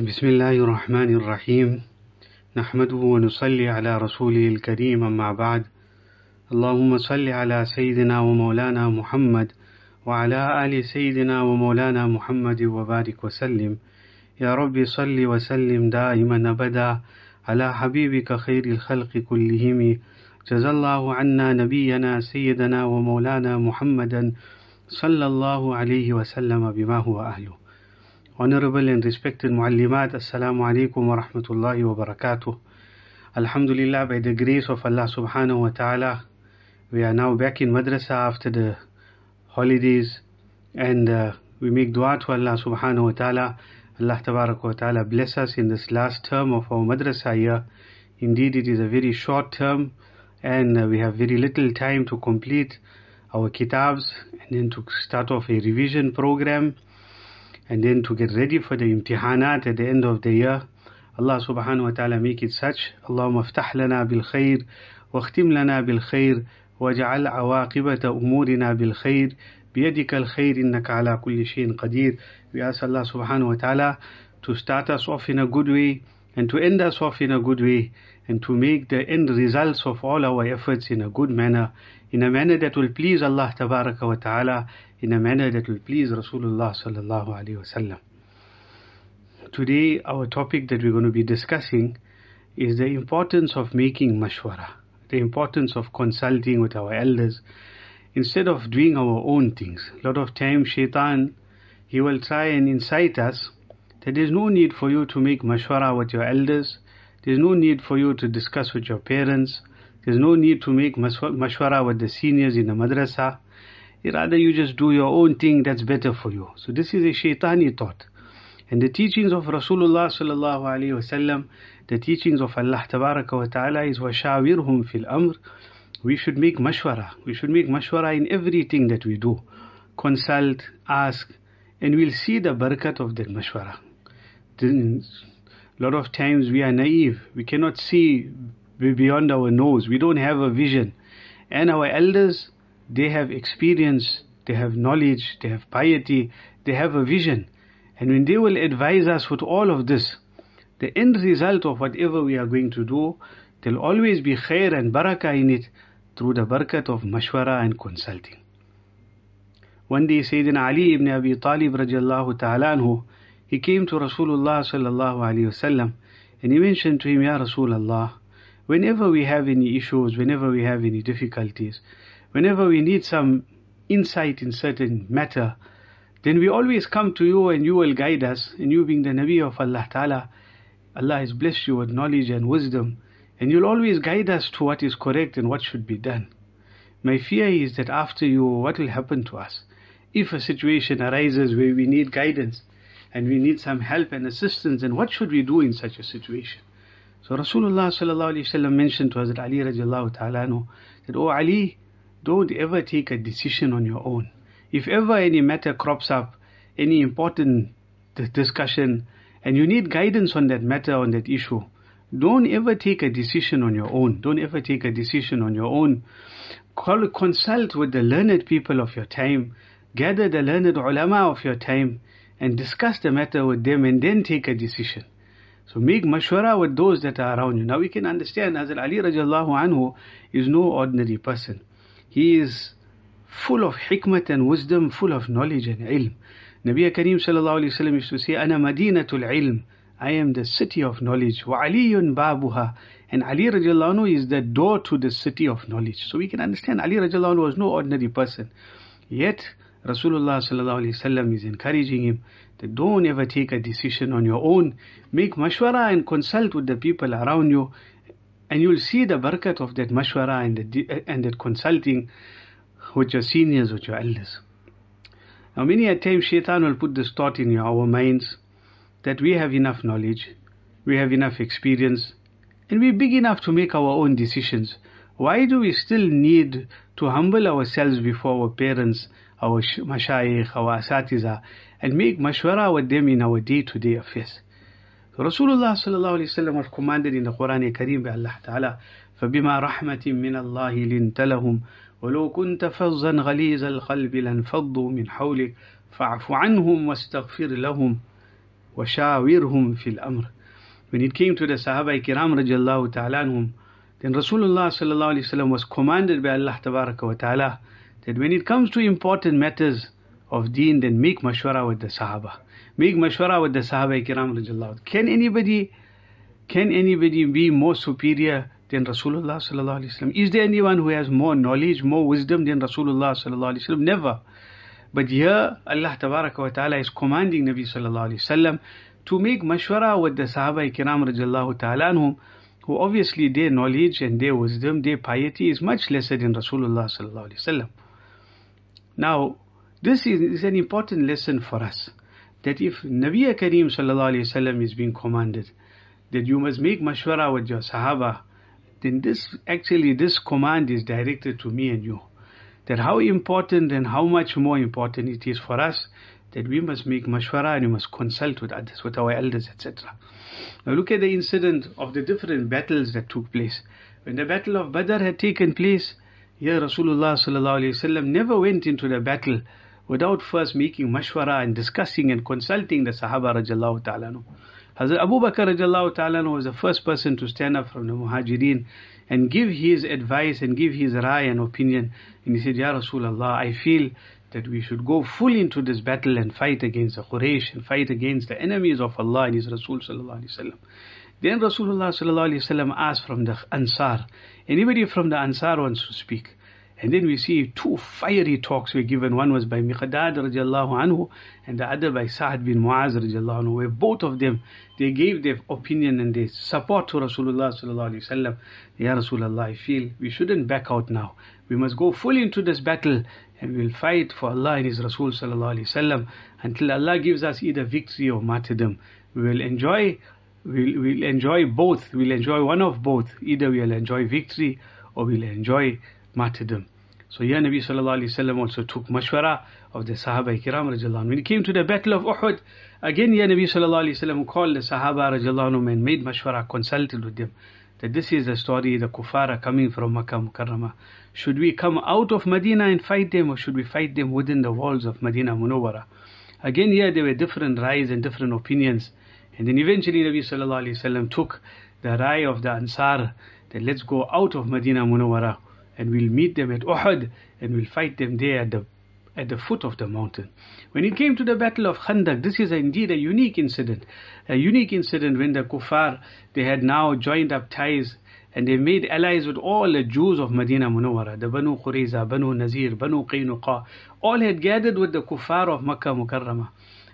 بسم الله الرحمن الرحيم. نحمده ونصلي على رسوله الكريم أما بعد. اللهم صل على سيدنا ومولانا محمد وعلى آل سيدنا ومولانا محمد وبارك وسلم. يا رب صل وسلم دائما أبدا على حبيبك خير الخلق كلهم. جزى الله عنا نبينا سيدنا ومولانا محمدا صلى الله عليه وسلم بما هو أهله. Honorable and respected Muallimat, Assalamu alaikum wa rahmatullahi wa barakatuh. Alhamdulillah, by the grace of Allah subhanahu wa ta'ala, we are now back in madrasa after the holidays and uh, we make dua to Allah subhanahu wa ta'ala. Allah tabarak wa ta'ala bless us in this last term of our madrasa year. Indeed, it is a very short term and uh, we have very little time to complete our kitabs and then to start off a revision program and then to get ready for the imtihanat at the end of the year. Allah subhanahu wa ta'ala make it such. Allahumma aftah lana bil khair, واختم لنا بالخير واجعل عواقبة أمورنا بالخير بيدك الخير إنك على كل شيء قدير We ask Allah subhanahu wa ta'ala to start us off in a good way and to end us off in a good way and to make the end results of all our efforts in a good manner, in a manner that will please Allah tabaraka wa ta'ala, in a manner that will please Rasulullah sallallahu alaihi wasallam. Today our topic that we're going to be discussing is the importance of making mashwara, the importance of consulting with our elders instead of doing our own things. A lot of times shaitan, he will try and incite us that there's no need for you to make mashwara with your elders, there's no need for you to discuss with your parents, there's no need to make mashwara with the seniors in the madrasa. Rather you just do your own thing, that's better for you. So this is a shaitani thought. And the teachings of Rasulullah sallallahu the teachings of Allah tabaraka wa ta'ala is washawirhum fil amr. We should make mashwara. We should make mashwara in everything that we do. Consult, ask, and we'll see the barakat of that mashwara. A lot of times we are naive. We cannot see beyond our nose. We don't have a vision. And our elders, they have experience, they have knowledge, they have piety, they have a vision. And when they will advise us with all of this, the end result of whatever we are going to do, there'll always be khair and barakah in it through the barakat of mashwara and consulting. One day Sayyidina Ali ibn Abi Talib radiallahu ta'ala anhu, he came to Rasulullah sallallahu alayhi wasallam and he mentioned to him, Ya Rasulullah, whenever we have any issues, whenever we have any difficulties, whenever we need some insight in certain matter, then we always come to you and you will guide us. And you being the Nabi of Allah Ta'ala, Allah has blessed you with knowledge and wisdom. And you'll always guide us to what is correct and what should be done. My fear is that after you, what will happen to us? If a situation arises where we need guidance and we need some help and assistance, then what should we do in such a situation? So Rasulullah mentioned to Hazrat Ali ta'ala that, Oh Ali, don't ever take a decision on your own. If ever any matter crops up, any important discussion, and you need guidance on that matter, on that issue, don't ever take a decision on your own. Don't ever take a decision on your own. Call, consult with the learned people of your time. Gather the learned ulama of your time and discuss the matter with them and then take a decision. So make mashwara with those that are around you. Now we can understand Hazrat Ali radiallahu anhu is no ordinary person. He is full of hikmat and wisdom, full of knowledge and ilm. Nabi Kareem sallallahu alayhi wa used to say, Ana madinatul ilm. I am the city of knowledge. Wa aliyun babuha. And Ali radiallahu anhu is the door to the city of knowledge. So we can understand Ali radiallahu was no ordinary person. Yet Rasulullah sallallahu alayhi wa is encouraging him that don't ever take a decision on your own. Make mashwara and consult with the people around you. And you'll see the barakat of that mashwara and, the, and that consulting with your seniors, with your elders. Now, many a time, shaitan will put this thought in our minds that we have enough knowledge, we have enough experience, and we're big enough to make our own decisions. Why do we still need to humble ourselves before our parents, our mashayikh, our asatiza, and make mashwara with them in our day-to-day affairs? So Rasulullah sallallahu alaihi wasallam was commanded in the Quran Kareem by Allah Ta'ala, فَبِمَا رَحْمَةٍ مِّنَ اللَّهِ لِنْتَ لَهُمْ ولو كنت فظا غليظ القلب لانفضوا من حولك فاعف عنهم واستغفر لهم وَشَاوِرْهُمْ فِي الْأَمْرِ When it came to the Sahaba Kiram radiallahu ta'ala anhum, then Rasulullah sallallahu alayhi wasallam was commanded by Allah tabaraka wa ta'ala that when it comes to important matters of deen, then make mashwara with the Sahaba. Make mashwara with the Sahaba Kiram radiallahu Can anybody, can anybody be more superior than Rasulullah sallallahu alaihi wasallam? Is there anyone who has more knowledge, more wisdom than Rasulullah sallallahu alaihi wasallam? Never. But here Allah tabaraka wa ta'ala is commanding Nabi sallallahu alaihi wasallam to make mashwara with the Sahaba kiram radiallahu ta'ala anhum, who obviously their knowledge and their wisdom, their piety is much lesser than Rasulullah sallallahu alaihi wasallam. Now, this is, is an important lesson for us that if Nabi Kareem wasallam is being commanded that you must make mashwara with your Sahaba then this actually this command is directed to me and you. That how important and how much more important it is for us that we must make mashwara and we must consult with others, with our elders, etc. Now look at the incident of the different battles that took place. When the battle of Badr had taken place, here Rasulullah never went into the battle without first making mashwara and discussing and consulting the Sahaba radiallahu ta'ala. Hazrat Abu Bakr radiallahu ta'ala was the first person to stand up from the Muhajirin and give his advice and give his rai and opinion. And he said, Ya Rasulullah, I feel that we should go full into this battle and fight against the Quraysh and fight against the enemies of Allah and His Rasul sallallahu alaihi wasallam. Then Rasulullah sallallahu alaihi wasallam asked from the Ansar, anybody from the Ansar wants to speak? And then we see two fiery talks were given. One was by Miqdad radiallahu anhu and the other by Sa'ad bin Muaz radiallahu anhu, where both of them, they gave their opinion and their support to Rasulullah sallallahu alayhi wasallam. Ya Rasulullah, I feel we shouldn't back out now. We must go fully into this battle and we'll fight for Allah and His Rasul sallallahu alayhi wasallam until Allah gives us either victory or martyrdom. We will enjoy, we'll, we'll enjoy both. We'll enjoy one of both. Either we'll enjoy victory or we'll enjoy martyrdom. So here Nabi sallallahu alayhi wasallam also took mashwara of the Sahaba kiram When it came to the battle of Uhud, again here Nabi sallallahu alayhi wasallam called the Sahaba radiallahu and made mashwara, consulted with them. That this is the story, the kuffar coming from Makkah Mukarramah. Should we come out of Medina and fight them or should we fight them within the walls of Medina Munawwara? Again here there were different rais and different opinions. And then eventually Nabi sallallahu alayhi wasallam took the rai of the Ansar that let's go out of Medina Munawwara and we'll meet them at Uhud and we'll fight them there at the at the foot of the mountain. When it came to the battle of Khandaq, this is indeed a unique incident. A unique incident when the kuffar, they had now joined up ties and they made allies with all the Jews of Medina Munawwara, the Banu Qurayza, Banu Nazir, Banu Qaynuqa, all had gathered with the kuffar of Makkah Mukarramah.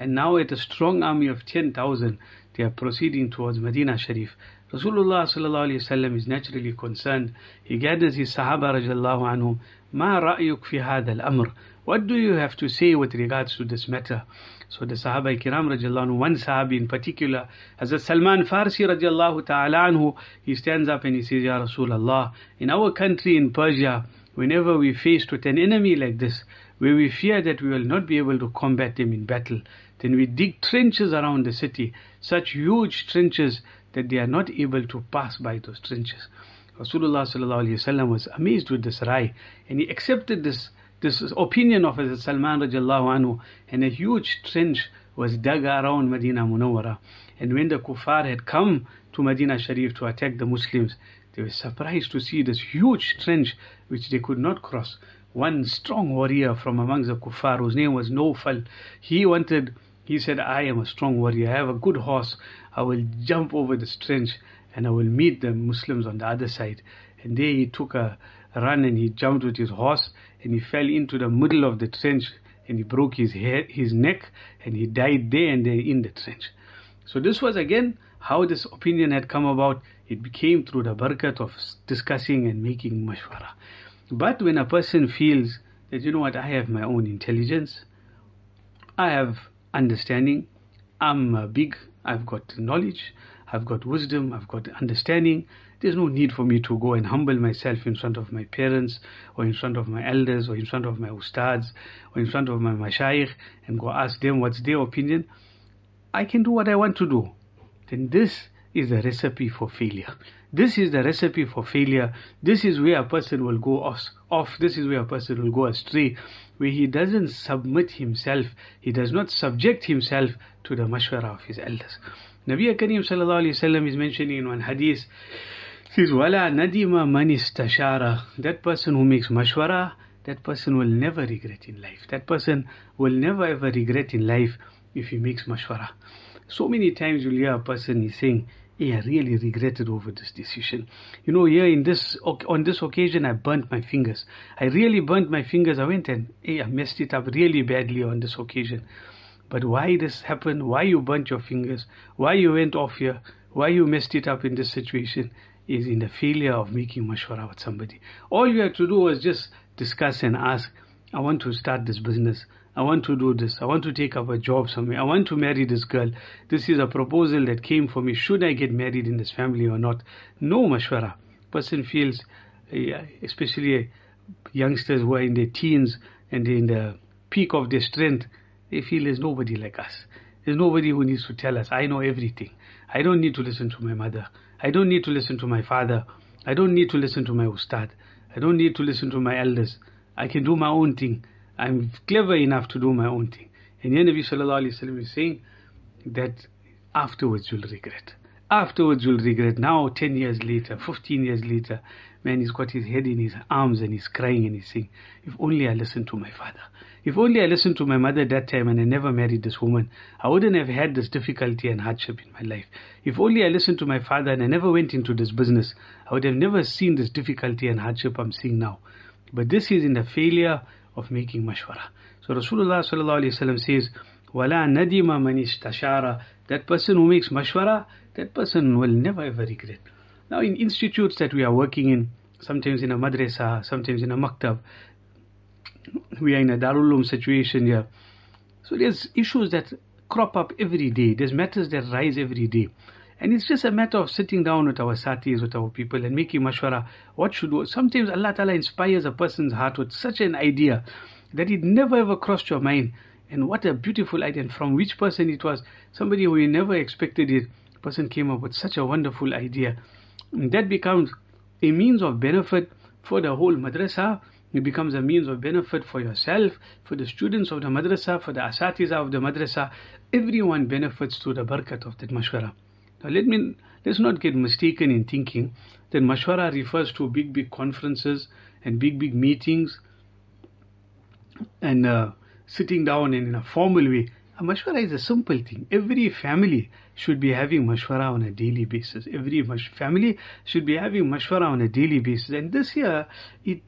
And now at a strong army of 10,000, they are proceeding towards Medina Sharif. Rasulullah sallallahu is naturally concerned. He gathers his Sahaba radiallahu anhum. Ma ra'yuk fi al-amr? What do you have to say with regards to this matter? So the Sahaba kiram radiallahu anhu, one Sahabi in particular, Hazrat Salman Farsi radiallahu ta'ala anhu, he stands up and he says, Ya Rasulullah, in our country in Persia, whenever we faced with an enemy like this, where we fear that we will not be able to combat them in battle, then we dig trenches around the city, such huge trenches that they are not able to pass by those trenches. Rasulullah was amazed with this rai and he accepted this this opinion of Hazrat Salman radiallahu anhu and a huge trench was dug around Medina Munawwara and when the kuffar had come to Medina Sharif to attack the Muslims they were surprised to see this huge trench which they could not cross one strong warrior from amongst the kuffar whose name was Nofal he wanted he said, I am a strong warrior. I have a good horse. I will jump over the trench and I will meet the Muslims on the other side. And there he took a run and he jumped with his horse and he fell into the middle of the trench and he broke his head, his neck and he died there and there in the trench. So this was again how this opinion had come about. It became through the barakat of discussing and making mashwara. But when a person feels that, you know what, I have my own intelligence, I have understanding. I'm uh, big, I've got knowledge, I've got wisdom, I've got understanding. There's no need for me to go and humble myself in front of my parents or in front of my elders or in front of my ustads or in front of my mashayikh and go ask them what's their opinion. I can do what I want to do. Then this is the recipe for failure. This is the recipe for failure. This is where a person will go off, off. This is where a person will go astray, where he doesn't submit himself, he does not subject himself to the mashwara of his elders. Nabi Kareem sallallahu is mentioning in one hadith, says, Wala nadima man istashara. That person who makes mashwara, that person will never regret in life. That person will never ever regret in life if he makes mashwara. So many times you'll hear a person is saying, I really regretted over this decision. You know, here in this on this occasion, I burnt my fingers. I really burnt my fingers. I went and hey, I messed it up really badly on this occasion. But why this happened? Why you burnt your fingers? Why you went off here? Why you messed it up in this situation? Is in the failure of making mashwara with somebody. All you had to do was just discuss and ask, I want to start this business. I want to do this. I want to take up a job somewhere. I want to marry this girl. This is a proposal that came for me. Should I get married in this family or not? No mashwara. Person feels, especially youngsters who are in their teens and in the peak of their strength, they feel there's nobody like us. There's nobody who needs to tell us, I know everything. I don't need to listen to my mother. I don't need to listen to my father. I don't need to listen to my ustad. I don't need to listen to my elders. I can do my own thing. I'm clever enough to do my own thing. And the Nabi Sallallahu Alaihi Wasallam is saying that afterwards you'll regret. Afterwards you'll regret. Now, 10 years later, 15 years later, man, he's got his head in his arms and he's crying and he's saying, if only I listened to my father. If only I listened to my mother that time and I never married this woman, I wouldn't have had this difficulty and hardship in my life. If only I listened to my father and I never went into this business, I would have never seen this difficulty and hardship I'm seeing now. But this is in the failure of making mashwara. So Rasulullah sallallahu says, "Wala nadima man istashara." That person who makes mashwara, that person will never ever regret. Now, in institutes that we are working in, sometimes in a madrasa, sometimes in a maktab, we are in a darul situation here. So there's issues that crop up every day. There's matters that rise every day. And it's just a matter of sitting down with our satis, with our people, and making mashwara. What should we? Sometimes Allah Ta'ala inspires a person's heart with such an idea that it never ever crossed your mind. And what a beautiful idea. And from which person it was. Somebody who you never expected it. person came up with such a wonderful idea. And that becomes a means of benefit for the whole madrasa. It becomes a means of benefit for yourself, for the students of the madrasa, for the asatiza of the madrasa. Everyone benefits through the barakat of that mashwara. Now let me let's not get mistaken in thinking that mashwara refers to big big conferences and big big meetings and uh, sitting down in, in a formal way. A mashwara is a simple thing. Every family should be having mashwara on a daily basis. Every family should be having mashwara on a daily basis. And this year, it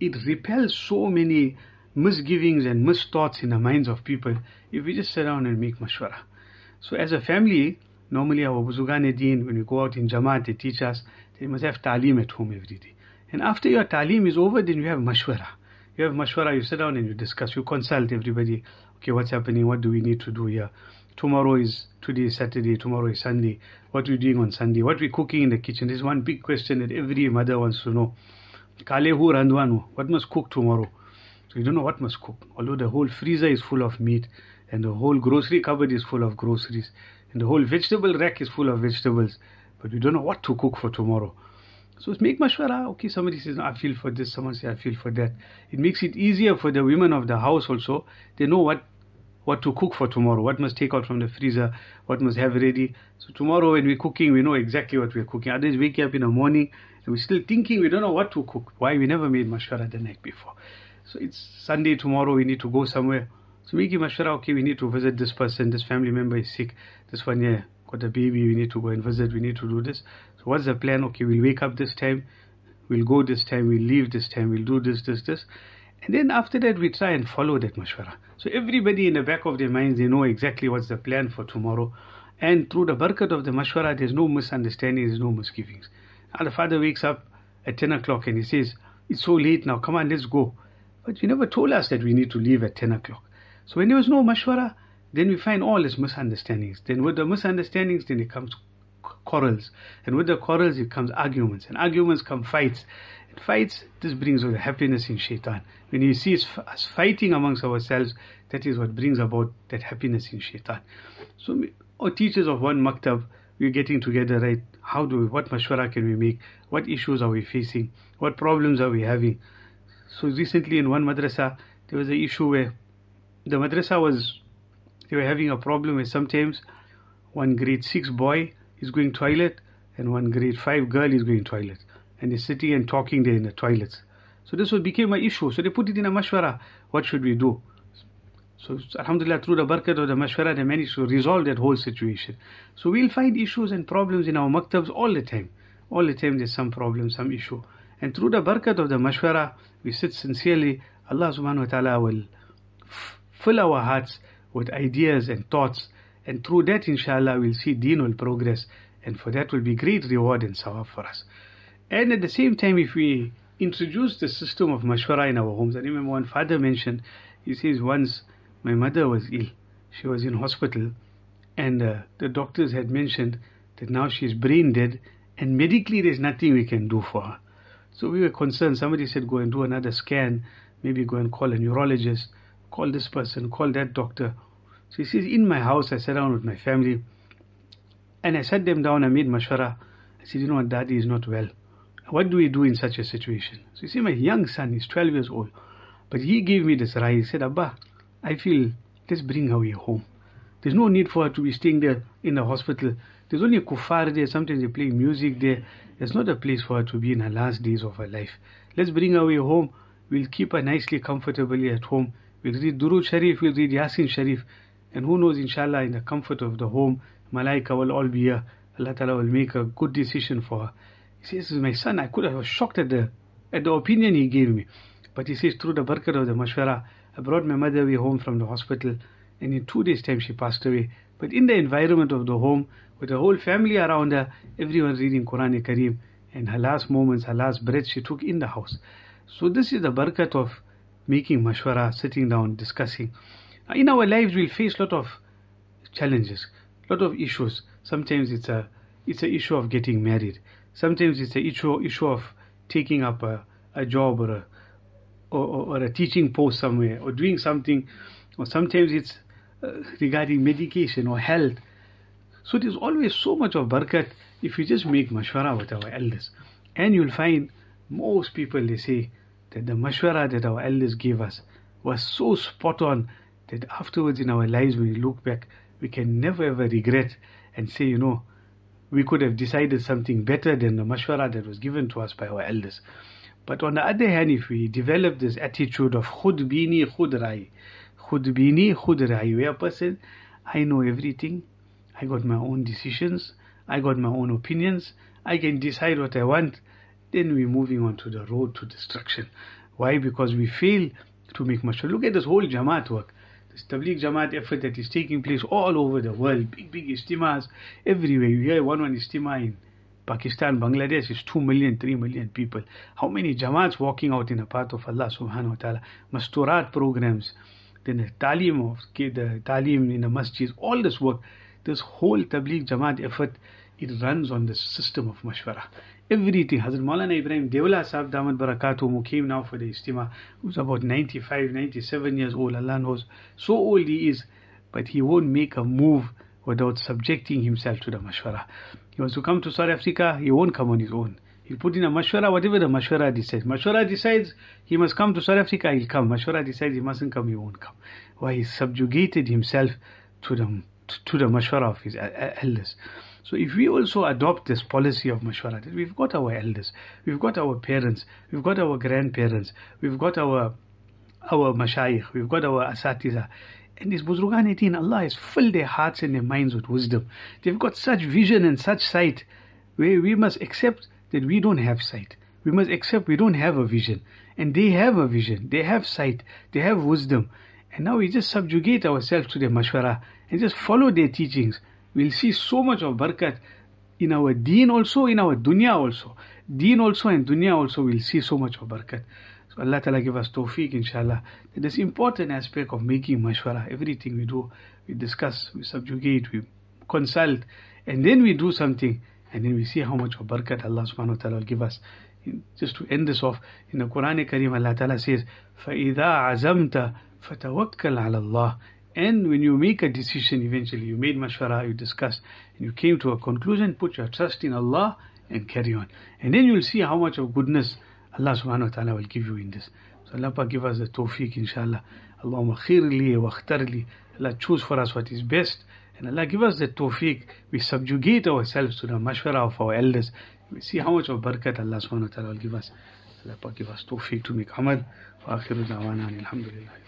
it repels so many misgivings and misthoughts in the minds of people if we just sit down and make mashwara. So as a family, Normally our Buzrugan Deen, when we go out in Jamaat, they teach us, they must have talim at home every day. And after your talim is over, then you have mashwara. You have mashwara, you sit down and you discuss, you consult everybody. Okay, what's happening? What do we need to do here? Tomorrow is, today is Saturday, tomorrow is Sunday. What are we doing on Sunday? What are we cooking in the kitchen? This is one big question that every mother wants to know. Kalehu randwanu. What must cook tomorrow? So you don't know what must cook. Although the whole freezer is full of meat and the whole grocery cupboard is full of groceries. And the whole vegetable rack is full of vegetables. But we don't know what to cook for tomorrow. So it's make mashwara. Okay, somebody says, no, I feel for this. Someone says, I feel for that. It makes it easier for the women of the house also. They know what what to cook for tomorrow, what must take out from the freezer, what must have ready. So tomorrow when we're cooking, we know exactly what we're cooking. Others wake up in the morning and we're still thinking we don't know what to cook. Why? We never made mashwara the night before. So it's Sunday tomorrow, we need to go somewhere. So we give mashwara, okay, we need to visit this person, this family member is sick, this one here got a baby, we need to go and visit, we need to do this. So what's the plan? Okay, we'll wake up this time, we'll go this time, we'll leave this time, we'll do this, this, this. And then after that, we try and follow that mashwara. So everybody in the back of their minds, they know exactly what's the plan for tomorrow. And through the barakat of the mashwara, there's no misunderstanding, there's no misgivings. Now the father wakes up at 10 o'clock and he says, it's so late now, come on, let's go. But you never told us that we need to leave at 10 o'clock. So when there was no mashwara, then we find all these misunderstandings. Then with the misunderstandings, then it comes quarrels. And with the quarrels, it comes arguments. And arguments come fights. And fights, this brings about happiness in shaitan. When you see us fighting amongst ourselves, that is what brings about that happiness in shaitan. So, our oh, teachers of one maktab, we're getting together, right? How do we, what mashwara can we make? What issues are we facing? What problems are we having? So recently in one madrasa, there was an issue where the madrasa was, they were having a problem where sometimes one grade 6 boy is going toilet and one grade 5 girl is going toilet. And they're sitting and talking there in the toilets. So this was became an issue. So they put it in a mashwara. What should we do? So Alhamdulillah, through the barakat of the mashwara, they managed to resolve that whole situation. So we'll find issues and problems in our maktabs all the time. All the time there's some problem, some issue. And through the barakat of the mashwara, we sit sincerely. Allah subhanahu wa ta'ala will fill our hearts with ideas and thoughts. And through that, inshallah, we'll see deen progress. And for that will be great reward and sawab for us. And at the same time, if we introduce the system of mashwara in our homes, I remember one father mentioned, he says once my mother was ill. She was in hospital, and uh, the doctors had mentioned that now she's brain dead, and medically there's nothing we can do for her. So we were concerned. Somebody said, go and do another scan, maybe go and call a neurologist, call this person, call that doctor. So he says, in my house, I sat down with my family, and I sat them down, I made mashwara. I said, you know what, daddy is not well. What do we do in such a situation? So you see, my young son is 12 years old, but he gave me this right. He said, Abba, I feel let's bring her away home. There's no need for her to be staying there in the hospital. There's only a kuffar there. Sometimes they play music there. It's not a place for her to be in her last days of her life. Let's bring her away home. We'll keep her nicely, comfortably at home. We'll read Durud Sharif, we'll read Yasin Sharif. And who knows, inshallah, in the comfort of the home, Malaika will all be here. Allah Ta'ala will make a good decision for her. He says, my son, I could have was shocked at the, at the opinion he gave me. But he says, through the barakah of the mashwara, I brought my mother away home from the hospital, and in two days' time she passed away. But in the environment of the home, with the whole family around her, everyone reading Quran Kareem, and her last moments, her last breath she took in the house. So this is the barakat of making mashwara, sitting down, discussing. In our lives, we'll face a lot of challenges, a lot of issues. Sometimes it's a it's an issue of getting married. Sometimes it's an issue issue of taking up a, a job or a or, or, or, a teaching post somewhere or doing something, or sometimes it's uh, regarding medication or health. So there's always so much of barakat if you just make mashwara with our elders. And you'll find most people they say that the mashwara that our elders gave us was so spot on that afterwards in our lives when we look back, we can never ever regret and say, you know, we could have decided something better than the mashwara that was given to us by our elders. But on the other hand, if we develop this attitude of khud bini khud rai, khud bini khud rai, a person, I know everything, I got my own decisions, I got my own opinions, I can decide what I want, then we're moving on to the road to destruction. Why? Because we fail to make much. Look at this whole Jamaat work. This Tabligh Jamaat effort that is taking place all over the world, big, big istimas everywhere. You hear one one istima in Pakistan, Bangladesh is 2 million, 3 million people. How many jamaats walking out in the path of Allah subhanahu wa ta'ala? Masturat programs, then the talim of the talim in the masjids, all this work, this whole tabligh jamaat effort, it runs on the system of mashwara. Everything. Hazrat Maulana Ibrahim Dewla Sahib Damat Barakatuh, who came now for the istima, who's about 95, 97 years old, Allah knows. So old he is, but he won't make a move without subjecting himself to the mashwara. He wants to come to South Africa, he won't come on his own. He'll put in a mashwara, whatever the mashwara decides. Mashwara decides he must come to South Africa, he'll come. Mashwara decides he mustn't come, he won't come. Why? He subjugated himself to the, to the mashwara of his uh, uh, elders. So if we also adopt this policy of mashwara, we've got our elders, we've got our parents, we've got our grandparents, we've got our our mashayikh, we've got our asatiza, and these Buzrugan deen, Allah has filled their hearts and their minds with wisdom. They've got such vision and such sight where we must accept that we don't have sight. We must accept we don't have a vision. And they have a vision. They have sight. They have wisdom. And now we just subjugate ourselves to their mashwara and just follow their teachings. We'll see so much of barakat in our deen also, in our dunya also. Deen also and dunya also we'll see so much of barakat. So Allah Ta'ala give us tawfiq inshallah. This important aspect of making mashwara. Everything we do, we discuss, we subjugate, we consult, and then we do something, and then we see how much of barakat Allah subhanahu wa ta'ala will give us. Just to end this off, in the Quran Kareem Allah Ta'ala says, فَإِذَا عَزَمْتَ فَتَوَكَّلْ عَلَى اللَّهِ and when you make a decision, eventually you made mashwara, you discussed, and you came to a conclusion, put your trust in Allah and carry on. And then you'll see how much of goodness Allah subhanahu wa ta'ala will give you in this. So Allah give us the tawfiq inshallah. Allahumma khirli wa akhtarli. Allah choose for us what is best. And Allah give us the tawfiq. We subjugate ourselves to the mashwara of our elders. We see how much of barakat Allah subhanahu wa ta'ala will give us. Allah give us tawfiq to make amal. Wa akhiru da'wana alhamdulillah.